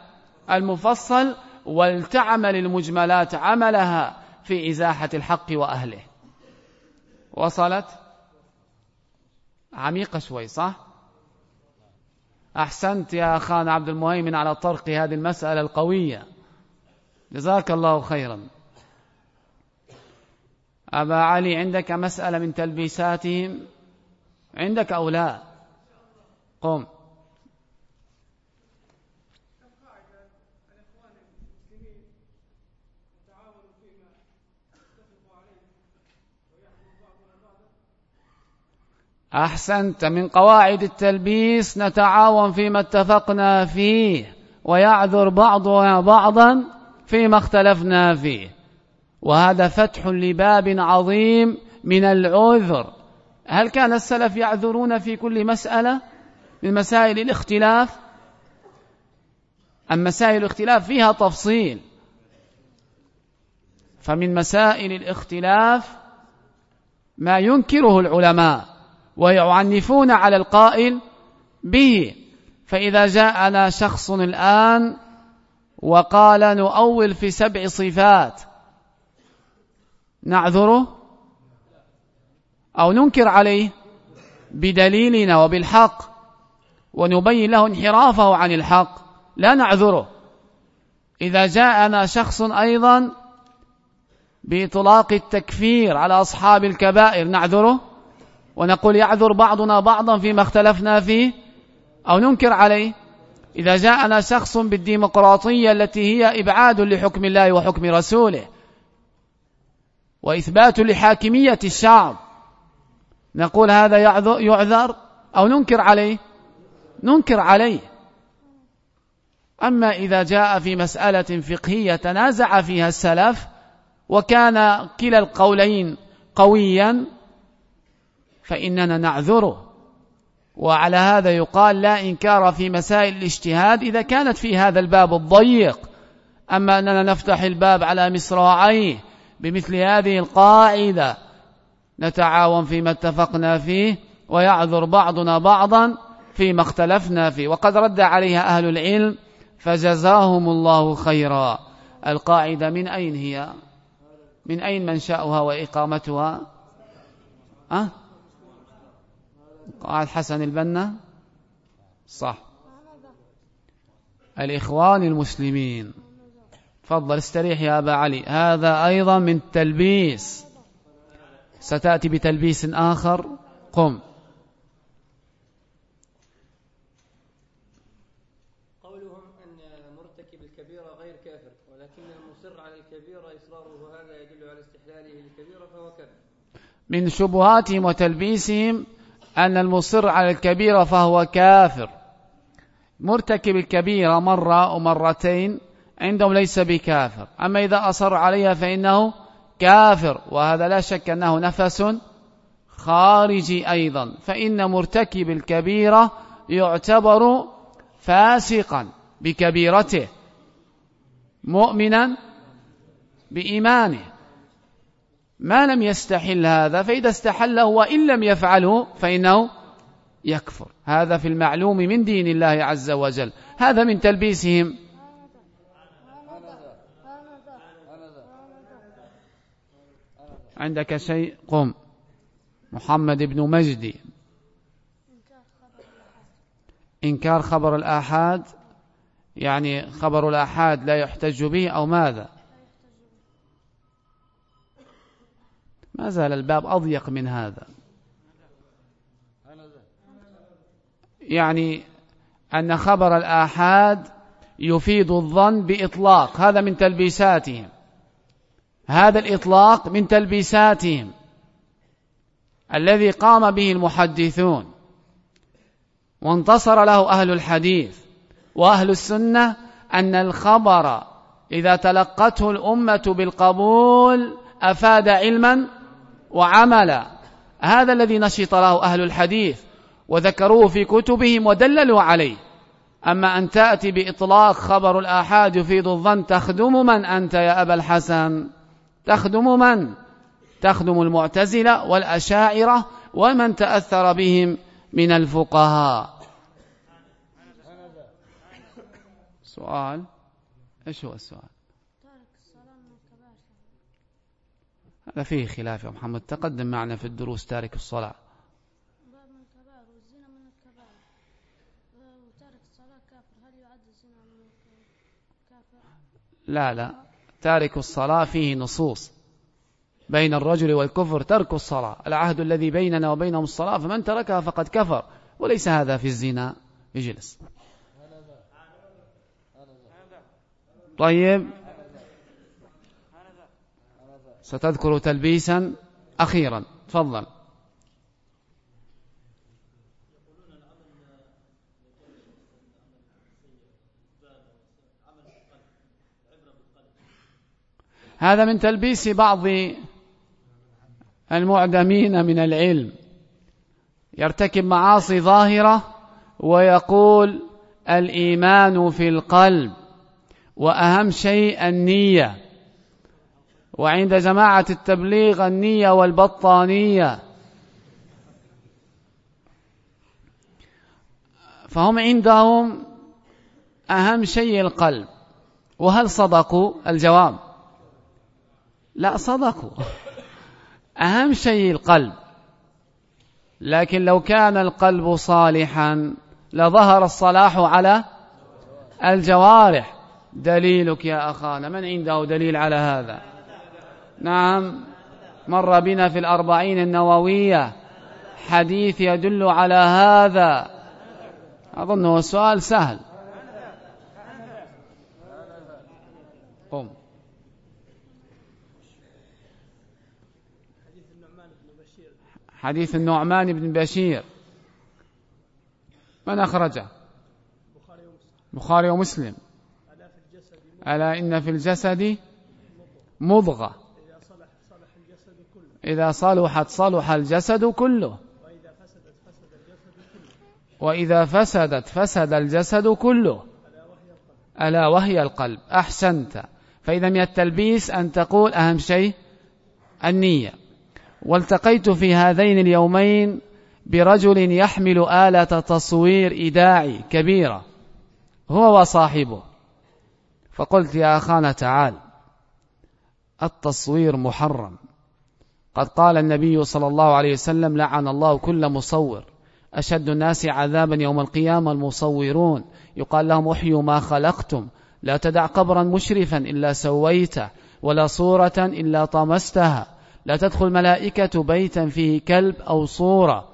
المفصل ولتعمل المجملات عملها في إزاحة الحق وأهله. وصلت؟ عميقة شوي صح؟ أحسنت يا أخان عبد المهيمن على طرق هذه المسألة القوية. جزاك الله خيرا. أبا علي عندك مسألة من تلبيساتهم؟ عندك أو لا؟ قم. أحسنت من قواعد التلبيس نتعاون فيما اتفقنا فيه ويعذر بعضنا بعضا فيما اختلفنا فيه. وهذا فتح لباب عظيم من العذر. هل كان السلف يعذرون في كل مسألة من مسائل الاختلاف؟ أم مسائل الاختلاف فيها تفصيل؟ فمن مسائل الاختلاف ما ينكره العلماء. ويعنفون على القائل به فإذا جاءنا شخص الآن وقال نؤول في سبع صفات نعذره؟ أو ننكر عليه بدليلنا وبالحق ونبين له انحرافه عن الحق لا نعذره. إذا جاءنا شخص أيضا بإطلاق التكفير على أصحاب الكبائر نعذره؟ ونقول يعذر بعضنا بعضا فيما اختلفنا فيه أو ننكر عليه. إذا جاءنا شخص بالديمقراطية التي هي إبعاد لحكم الله وحكم رسوله وإثبات لحاكمية الشعب نقول هذا يعذر أو ننكر عليه؟ ننكر عليه. أما إذا جاء في مسألة فقهية تنازع فيها السلف وكان كلا القولين قويا فإننا نعذره. وعلى هذا يقال لا إنكار في مسائل الاجتهاد إذا كانت في هذا الباب الضيق. أما أننا نفتح الباب على مصراعيه بمثل هذه القاعدة. نتعاون فيما اتفقنا فيه ويعذر بعضنا بعضا فيما اختلفنا فيه. وقد رد عليها أهل العلم فجزاهم الله خيرا. القاعدة من أين هي؟ من أين منشأها وإقامتها؟ أه؟ قال حسن البنا؟ صح. الإخوان المسلمين. تفضل استريح يا أبا علي. هذا أيضا من تلبيس. ستأتي بتلبيس آخر. قم. قولهم أن مرتكب الكبيرة غير كافر ولكن المصر على الكبيرة إصراره هذا يدل على استحلاله الكبيرة فهو كافر. من شبهاتهم وتلبيسهم أن المصر على الكبيرة فهو كافر. مرتكب الكبيرة مرة ومرتين عندهم ليس بكافر. أما إذا أصر عليها فإنه كافر وهذا لا شك أنه نفس خارجي أيضا. فإن مرتكب الكبيرة يعتبر فاسقا بكبيرته مؤمنا بإيمانه. ما لم يستحل هذا فإذا استحله وإن لم يفعله فإنه يكفر. هذا في المعلوم من دين الله عز وجل. هذا من تلبيسهم. عندك شيء؟ قم. محمد بن مجدي إنكار خبر الآحاد؟ يعني خبر الآحاد لا يحتج به أو ماذا؟ ما زال الباب أضيق من هذا. يعني أن خبر الآحاد يفيد الظن بإطلاق هذا من تلبيساتهم. هذا الإطلاق من تلبيساتهم. الذي قام به المحدثون. وانتصر له أهل الحديث. وأهل السنة أن الخبر إذا تلقته الأمة بالقبول أفاد علما وعملا هذا الذي نشط له أهل الحديث وذكروه في كتبهم ودللوا عليه. أما أن تأتي بإطلاق خبر الآحاد يفيد الظن تخدم من أنت يا أبا الحسن؟ تخدم من؟ تخدم المعتزلة والأشاعرة ومن تأثر بهم من الفقهاء. سؤال؟ إيش هو السؤال؟ هذا فيه خلاف يا محمد. تقدم معنا في الدروس تارك الصلاة. لا لا. تارك الصلاة فيه نصوص بين الرجل والكفر. ترك الصلاة العهد الذي بيننا وبينهم الصلاة فمن تركها فقد كفر. وليس هذا في الزنا. اجلس. طيب. ستذكر تلبيسا أخيرا. تفضل. هذا من تلبيس بعض المعدمين من العلم. يرتكب معاصي ظاهرة ويقول الإيمان في القلب وأهم شيء النية. وعند جماعة التبليغ النية والبطانية. فهم عندهم أهم شيء القلب. وهل صدقوا؟ الجواب. لا صدقوا. أهم شيء القلب. لكن لو كان القلب صالحا لظهر الصلاح على الجوارح. دليلك يا أخانا من عنده دليل على هذا؟ نعم. مر بنا في الأربعين النووية. حديث يدل على هذا. أظنه السؤال سهل. قم. حديث النعمان بن بشير. من أخرجه؟ بخاري ومسلم. ألا إن في الجسد مضغة. إذا صلحت صلح الجسد كله. وإذا فسدت فسد الجسد كله. ألا وهي القلب. أحسنت. فإذا من التلبيس أن تقول أهم شيء النية. والتقيت في هذين اليومين برجل يحمل آلة تصوير إيداعي كبيرة. هو وصاحبه. فقلت يا أخانا تعال. التصوير محرم. قد قال النبي صلى الله عليه وسلم لعن الله كل مصور. أشد الناس عذابا يوم القيامة المصورون. يقال لهم احيوا ما خلقتم. لا تدع قبرا مشرفا إلا سويته ولا صورة إلا طمستها. لا تدخل ملائكة بيتا فيه كلب أو صورة.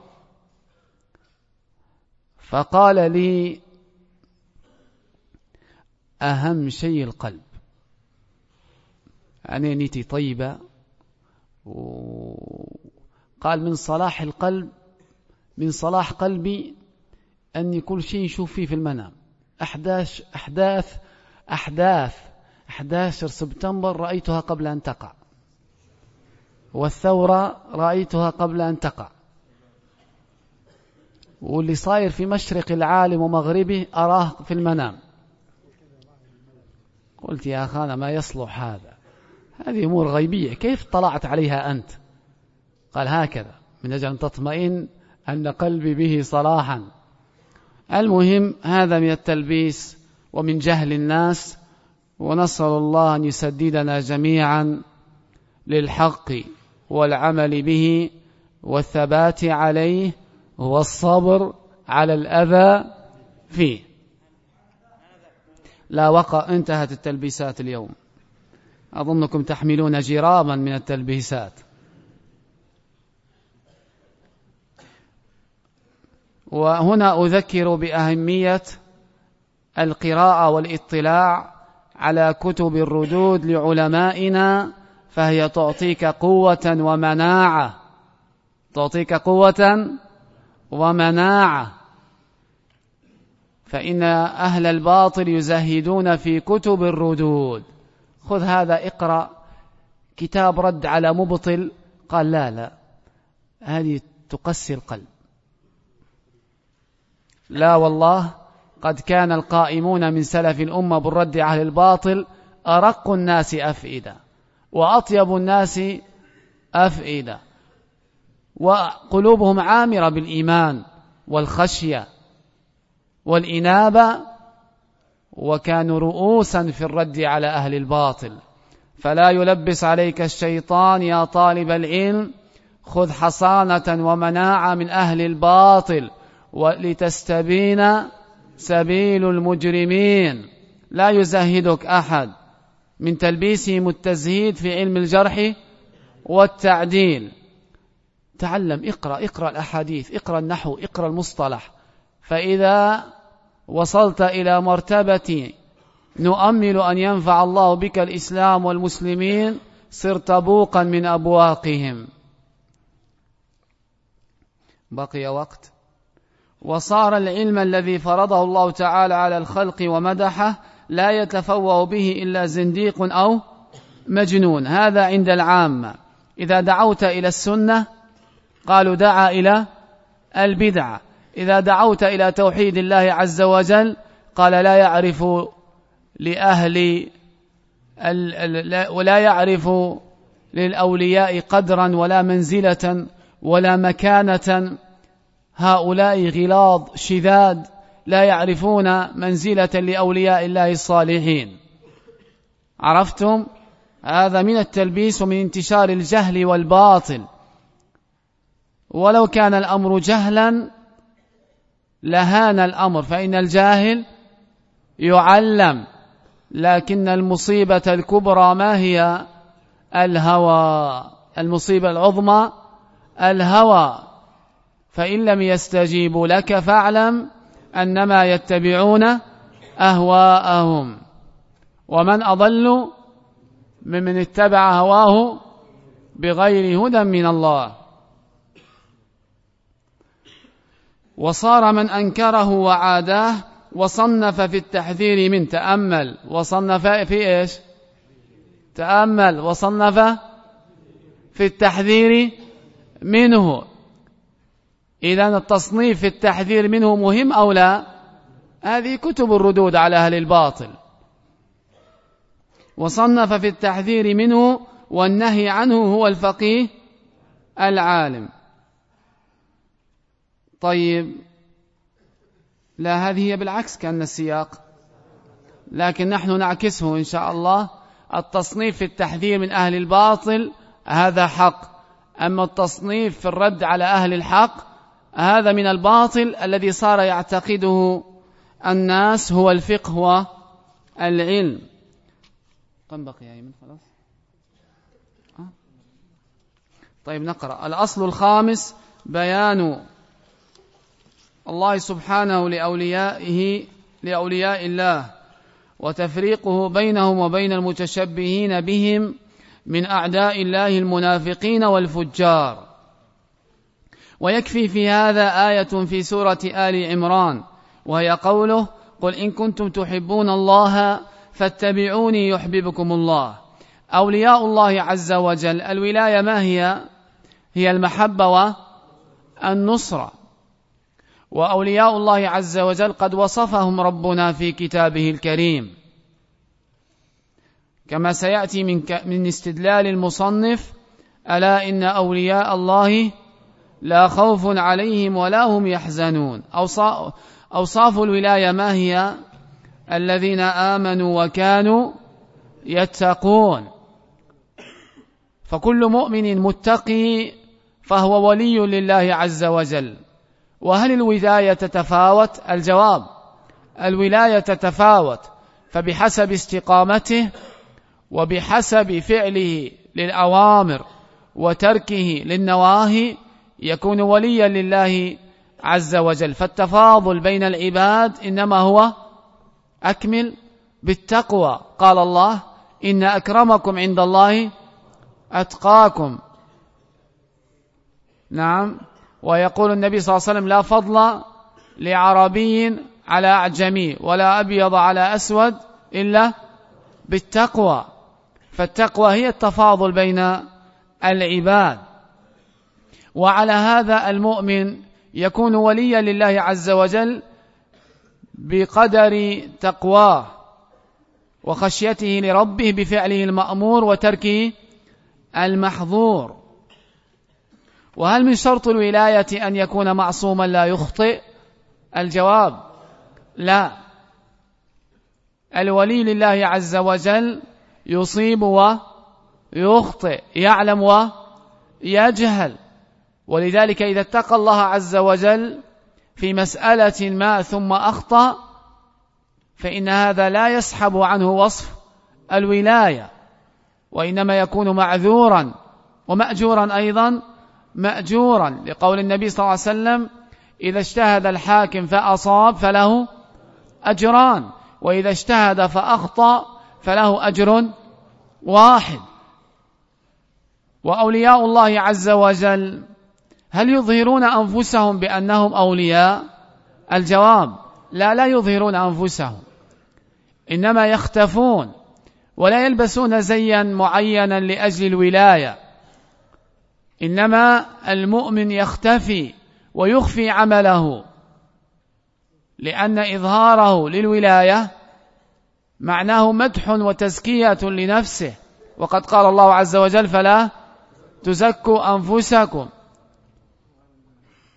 فقال لي أهم شيء القلب. أنا نيتي طيبة. وقال من صلاح القلب من صلاح قلبي أني كل شيء نشوف فيه في المنام. أحداث أحداث أحداث 11 سبتمبر رأيتها قبل أن تقع. والثورة رأيتها قبل أن تقع. واللي صاير في مشرق العالم ومغربه أراه في المنام. قلت يا أخانا ما يصلح هذا. هذه أمور غيبية. كيف طلعت عليها أنت؟ قال هكذا. من أجل أن تطمئن أن قلبي به صلاحا. المهم هذا من التلبيس ومن جهل الناس ونسأل الله أن يسددنا جميعا للحق والعمل به والثبات عليه والصبر على الأذى فيه. لا وقع انتهت التلبيسات اليوم. أظنكم تحملون جرابا من التلبيسات. وهنا أذكر بأهمية القراءة والاطلاع على كتب الردود لعلمائنا فهي تعطيك قوة ومناعة. تعطيك قوة ومناعة. فإن أهل الباطل يزهدون في كتب الردود. خذ هذا اقرأ كتاب رد على مبطل. قال لا لا هذه تقسي القلب. لا والله قد كان القائمون من سلف الأمة بالرد على الباطل أرق الناس أفئدة وأطيب الناس أفئدة وقلوبهم عامرة بالإيمان والخشية والإنابة وكانوا رؤوسا في الرد على أهل الباطل. فلا يلبس عليك الشيطان يا طالب العلم خذ حصانة ومناعة من أهل الباطل ولتستبين سبيل المجرمين. لا يزهدك أحد. من تلبيسهم التزهيد في علم الجرح والتعديل. تعلم اقرأ اقرأ الأحاديث اقرأ النحو اقرأ المصطلح. فإذا وصلت إلى مرتبة نؤمل أن ينفع الله بك الإسلام والمسلمين صرت بوقا من أبواقهم. بقي وقت. وصار العلم الذي فرضه الله تعالى على الخلق ومدحه لا يتفوه به إلا زنديق أو مجنون. هذا عند العامة إذا دعوت إلى السنة قالوا دعا إلى البدعة إذا دعوت إلى توحيد الله عز وجل قال لا يعرف لأهل ولا يعرف للأولياء قدرا ولا منزلة ولا مكانة. هؤلاء غلاظ شذاد لا يعرفون منزلة لأولياء الله الصالحين. عرفتم؟ هذا من التلبيس ومن انتشار الجهل والباطل. ولو كان الأمر جهلا لهان الأمر فإن الجاهل يعلم لكن المصيبة الكبرى ما هي؟ الهوى المصيبة العظمى الهوى. فإن لم يستجيبوا لك فاعلم أنما يتبعون أهواءهم. ومن أضل ممن اتبع هواه بغير هدى من الله. وصار من أنكره وعاداه وصنف في التحذير من تأمل. وصنف في إيش؟ تأمل. وصنف في التحذير منه. إذا التصنيف في التحذير منه مهم أو لا؟ هذه كتب الردود على أهل الباطل. وصنف في التحذير منه والنهي عنه هو الفقيه العالم. طيب لا هذه هي بالعكس كأن السياق. لكن نحن نعكسه إن شاء الله. التصنيف في التحذير من أهل الباطل هذا حق. أما التصنيف في الرد على أهل الحق هذا من الباطل الذي صار يعتقده الناس هو الفقه والعلم. كم بقي يا ايمن خلاص. أه؟ طيب نقرأ. الأصل الخامس بيان الله سبحانه لأوليائه لأولياء الله وتفريقه بينهم وبين المتشبهين بهم من أعداء الله المنافقين والفجار. ويكفي في هذا آية في سورة آل عمران وهي قوله قل إن كنتم تحبون الله فاتبعوني يحببكم الله. أولياء الله عز وجل الولاية ما هي؟ هي المحبة والنصرة. وأولياء الله عز وجل قد وصفهم ربنا في كتابه الكريم. كما سيأتي من, من استدلال المصنف ألا إن أولياء الله لا خوف عليهم ولا هم يحزنون. أوصاف الولاية ما هي؟ الذين آمنوا وكانوا يتقون. فكل مؤمن متقي فهو ولي لله عز وجل. وهل الولاية تتفاوت؟ الجواب الولاية تتفاوت فبحسب استقامته وبحسب فعله للأوامر وتركه للنواهي يكون وليا لله عز وجل. فالتفاضل بين العباد إنما هو أكمل بالتقوى. قال الله إن أكرمكم عند الله أتقاكم. نعم. ويقول النبي صلى الله عليه وسلم لا فضل لعربي على أعجمي ولا أبيض على أسود إلا بالتقوى. فالتقوى هي التفاضل بين العباد. وعلى هذا المؤمن يكون وليا لله عز وجل بقدر تقواه وخشيته لربه بفعله المأمور وتركه المحظور. وهل من شرط الولاية أن يكون معصوما لا يخطئ؟ الجواب لا. الولي لله عز وجل يصيب ويخطئ يعلم ويجهل ولذلك إذا اتقى الله عز وجل في مسألة ما ثم أخطأ فإن هذا لا يسحب عنه وصف الولاية وإنما يكون معذورا ومأجورا أيضا مأجورا لقول النبي صلى الله عليه وسلم إذا اجتهد الحاكم فأصاب فله أجران وإذا اجتهد فأخطأ فله أجر واحد. وأولياء الله عز وجل هل يظهرون أنفسهم بأنهم أولياء؟ الجواب لا لا يظهرون أنفسهم. إنما يختفون ولا يلبسون زيا معينا لأجل الولاية. إنما المؤمن يختفي ويخفي عمله لأن إظهاره للولاية معناه مدح وتزكية لنفسه. وقد قال الله عز وجل فلا تزكوا أنفسكم.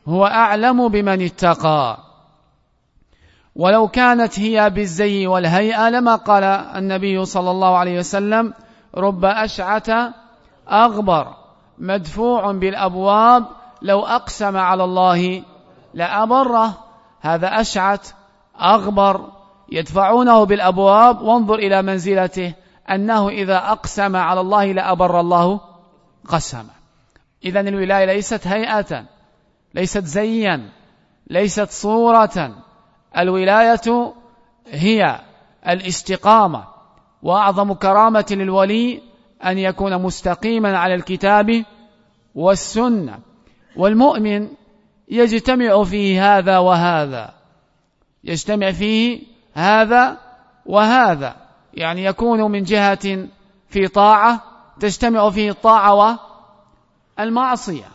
هو أعلم بمن اتقى. ولو كانت هي بالزي والهيئة لما قال النبي صلى الله عليه وسلم رب أشعة أغبر. مدفوع بالأبواب لو أقسم على الله لأبره. هذا أشعت أغبر يدفعونه بالأبواب. وانظر إلى منزلته أنه إذا أقسم على الله لأبر الله قسمه إذا الولاية ليست هيئة ليست زيا ليست صورة. الولاية هي الاستقامة وأعظم كرامة للولي أن يكون مستقيما على الكتاب والسنة. والمؤمن يجتمع فيه هذا وهذا. يجتمع فيه هذا وهذا. يعني يكون من جهة في طاعة تجتمع فيه الطاعة والمعصية.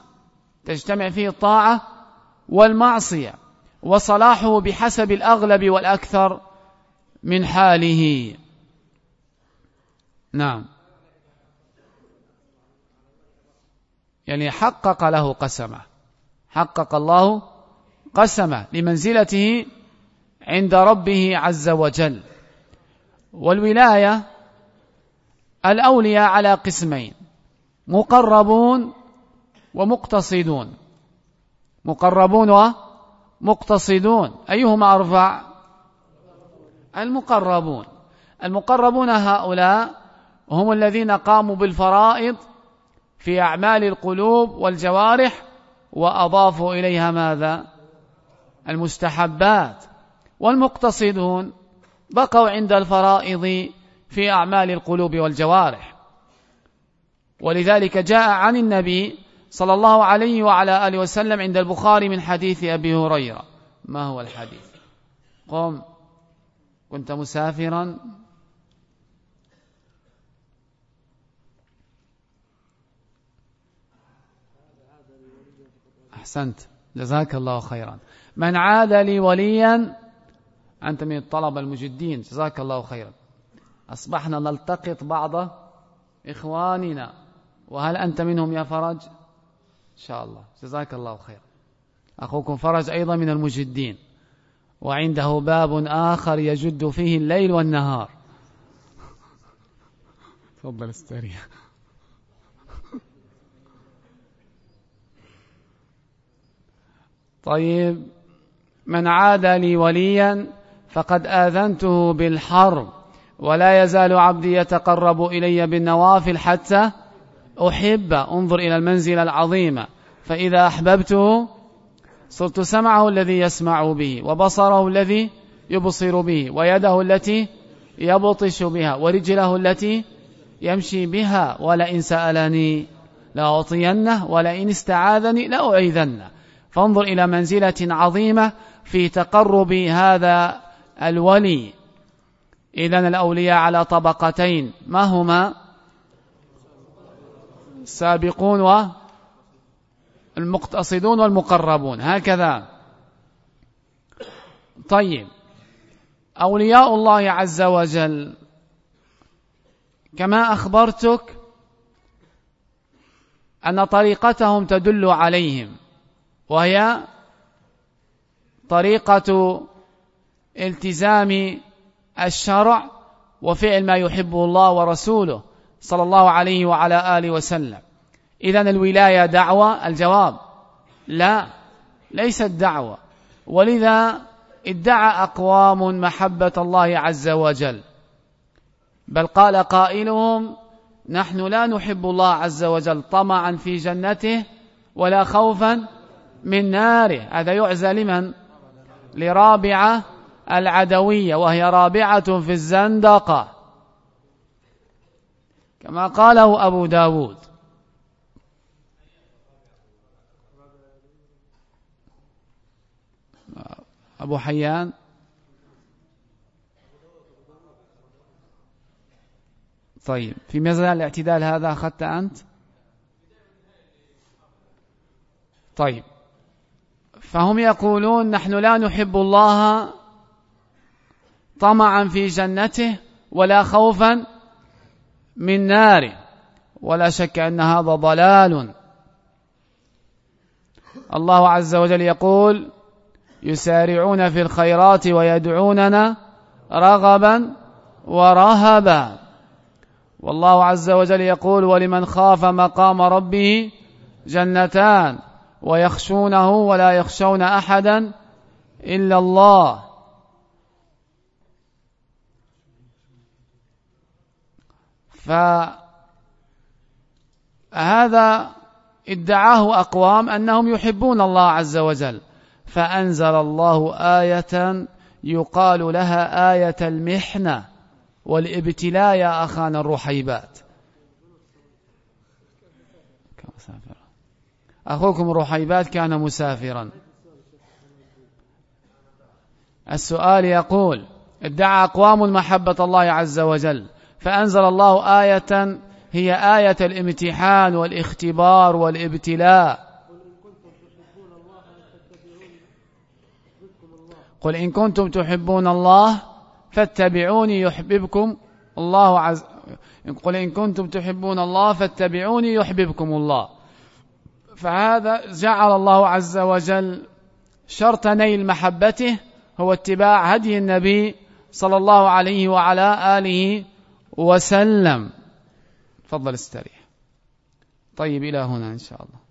تجتمع فيه الطاعة والمعصية. وصلاحه بحسب الأغلب والأكثر من حاله. نعم. يعني حقق له قسمة. حقق الله قسمة لمنزلته عند ربه عز وجل. والولاية الأولياء على قسمين مقربون ومقتصدون. مقربون ومقتصدون. أيهما أرفع؟ المقربون. المقربون هؤلاء هم الذين قاموا بالفرائض في أعمال القلوب والجوارح وأضافوا إليها ماذا؟ المستحبات. والمقتصدون بقوا عند الفرائض في أعمال القلوب والجوارح. ولذلك جاء عن النبي صلى الله عليه وعلى آله وسلم عند البخاري من حديث أبي هريرة. ما هو الحديث؟ قم. كنت مسافرا؟ أحسنت. جزاك الله خيرا. من عاد لي وليا أنت من الطلبة المجدين. جزاك الله خيرا. أصبحنا نلتقط بعض إخواننا. وهل أنت منهم يا فرج؟ إن شاء الله. جزاك الله خيرا. أخوكم فرج أيضا من المجدين. وعنده باب آخر يجد فيه الليل والنهار. تفضل استريح طيب من عاد لي وليا فقد آذنته بالحرب ولا يزال عبدي يتقرب إلي بالنوافل حتى أحب. انظر إلى المنزل العظيمة فإذا أحببته صرت سمعه الذي يسمع به وبصره الذي يبصر به ويده التي يبطش بها ورجله التي يمشي بها ولئن سألني لأعطينه ولئن استعاذني لأعيذنه. فانظر إلى منزلة عظيمة في تقرب هذا الولي. إذن الأولياء على طبقتين. ما هما؟ السابقون والمقتصدون والمقربون. هكذا. طيب. أولياء الله عز وجل. كما أخبرتك أن طريقتهم تدل عليهم. وهي طريقة التزام الشرع وفعل ما يحبه الله ورسوله صلى الله عليه وعلى آله وسلم. إذا الولاية دعوة الجواب لا ليست دعوة. ولذا ادعى أقوام محبة الله عز وجل. بل قال قائلهم نحن لا نحب الله عز وجل طمعا في جنته ولا خوفا من ناره هذا يعزى لمن؟ لرابعة العدوية وهي رابعة في الزندقة كما قاله أبو داود. أبو حيان. طيب في ميزان الاعتدال هذا أخذت أنت؟ طيب. فهم يقولون نحن لا نحب الله طمعا في جنته ولا خوفا من ناره. ولا شك أن هذا ضلال. الله عز وجل يقول يسارعون في الخيرات ويدعوننا رغبا ورهبا. والله عز وجل يقول ولمن خاف مقام ربه جنتان ويخشونه ولا يخشون أحدا إلا الله. فهذا ادعاه أقوام أنهم يحبون الله عز وجل. فأنزل الله آية يقال لها آية المحنة والإبتلاء يا أخانا الرحيبات. أخوكم الرحيبات كان مسافرا. السؤال يقول ادعى أقوام محبة الله عز وجل فأنزل الله آية هي آية الامتحان والاختبار والابتلاء. قل إن كنتم تحبون الله فاتبعوني يحببكم الله عز قل إن كنتم تحبون الله فاتبعوني يحببكم الله. فهذا جعل الله عز وجل شرط نيل محبته هو اتباع هدي النبي صلى الله عليه وعلى آله وسلم. تفضل استريح. طيب إلى هنا إن شاء الله.